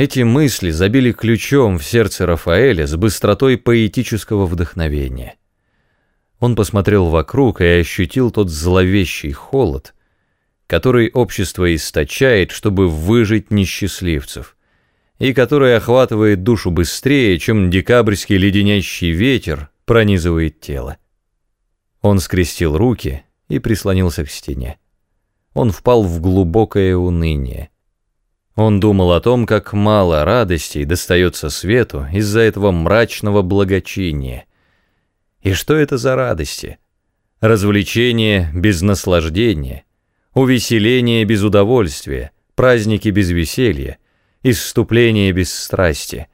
Эти мысли забили ключом в сердце Рафаэля с быстротой поэтического вдохновения. Он посмотрел вокруг и ощутил тот зловещий холод, который общество источает, чтобы выжить несчастливцев, и который охватывает душу быстрее, чем декабрьский леденящий ветер пронизывает тело. Он скрестил руки и прислонился к стене. Он впал в глубокое уныние. Он думал о том, как мало радостей достается свету из-за этого мрачного благочиния, и что это за радости? Развлечение без наслаждения, увеселение без удовольствия, праздники без веселья, исступление без страсти.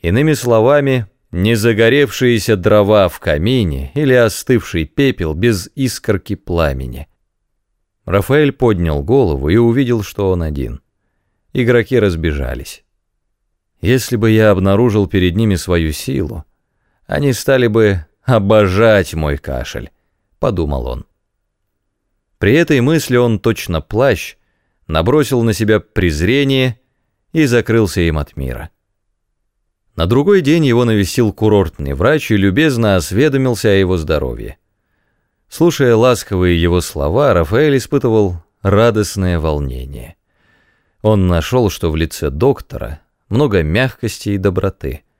Иными словами, не загоревшиеся дрова в камине или остывший пепел без искорки пламени. Рафаэль поднял голову и увидел, что он один. Игроки разбежались. Если бы я обнаружил перед ними свою силу, они стали бы «Обожать мой кашель», — подумал он. При этой мысли он точно плащ набросил на себя презрение и закрылся им от мира. На другой день его навестил курортный врач и любезно осведомился о его здоровье. Слушая ласковые его слова, Рафаэль испытывал радостное волнение. Он нашел, что в лице доктора много мягкости и доброты —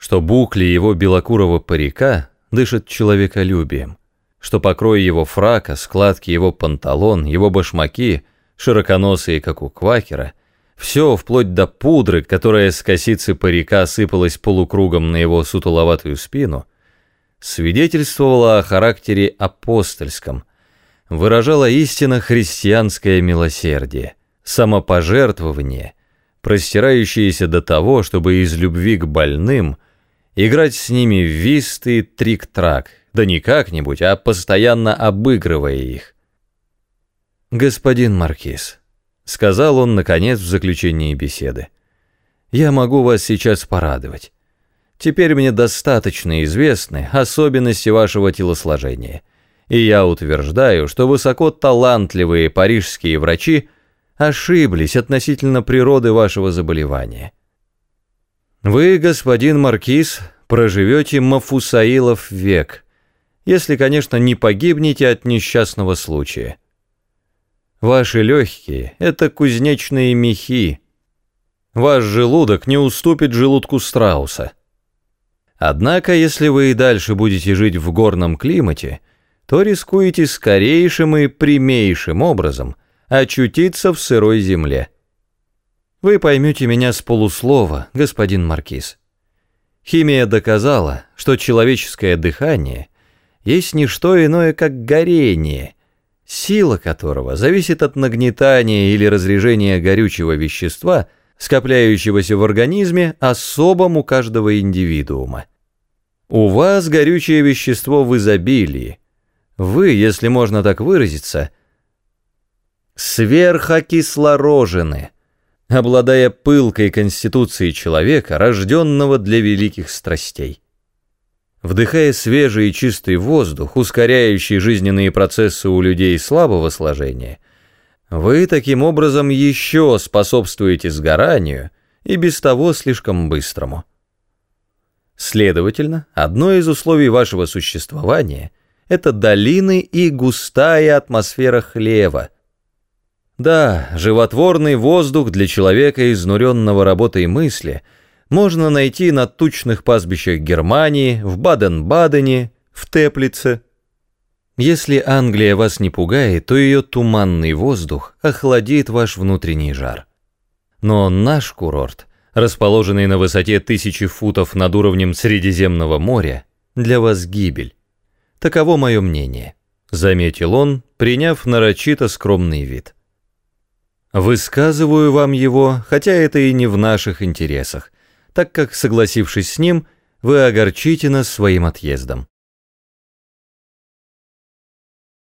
что букли его белокурого парика дышат человеколюбием, что покрой его фрака, складки его панталон, его башмаки, широконосые, как у квакера, все, вплоть до пудры, которая с косицы парика сыпалась полукругом на его сутуловатую спину, свидетельствовало о характере апостольском, выражало истинно христианское милосердие, самопожертвование, простирающееся до того, чтобы из любви к больным – играть с ними в вист и трик-трак, да не как-нибудь, а постоянно обыгрывая их. «Господин Маркиз», — сказал он, наконец, в заключении беседы, — «я могу вас сейчас порадовать. Теперь мне достаточно известны особенности вашего телосложения, и я утверждаю, что высоко талантливые парижские врачи ошиблись относительно природы вашего заболевания». Вы, господин Маркиз, проживете Мафусаилов век, если, конечно, не погибнете от несчастного случая. Ваши легкие — это кузнечные мехи. Ваш желудок не уступит желудку страуса. Однако, если вы и дальше будете жить в горном климате, то рискуете скорейшим и прямейшим образом очутиться в сырой земле. Вы поймете меня с полуслова, господин Маркиз. Химия доказала, что человеческое дыхание есть не что иное, как горение, сила которого зависит от нагнетания или разрежения горючего вещества, скопляющегося в организме особом у каждого индивидуума. У вас горючее вещество в изобилии. Вы, если можно так выразиться, сверхокислорожены – обладая пылкой конституцией человека, рожденного для великих страстей. Вдыхая свежий и чистый воздух, ускоряющий жизненные процессы у людей слабого сложения, вы таким образом еще способствуете сгоранию и без того слишком быстрому. Следовательно, одно из условий вашего существования – это долины и густая атмосфера хлева – да, животворный воздух для человека, изнуренного работой мысли, можно найти на тучных пастбищах Германии, в Баден-Бадене, в Теплице. Если Англия вас не пугает, то ее туманный воздух охладит ваш внутренний жар. Но наш курорт, расположенный на высоте тысячи футов над уровнем Средиземного моря, для вас гибель. Таково мое мнение, заметил он, приняв нарочито скромный вид. Высказываю вам его, хотя это и не в наших интересах, так как, согласившись с ним, вы огорчите нас своим отъездом.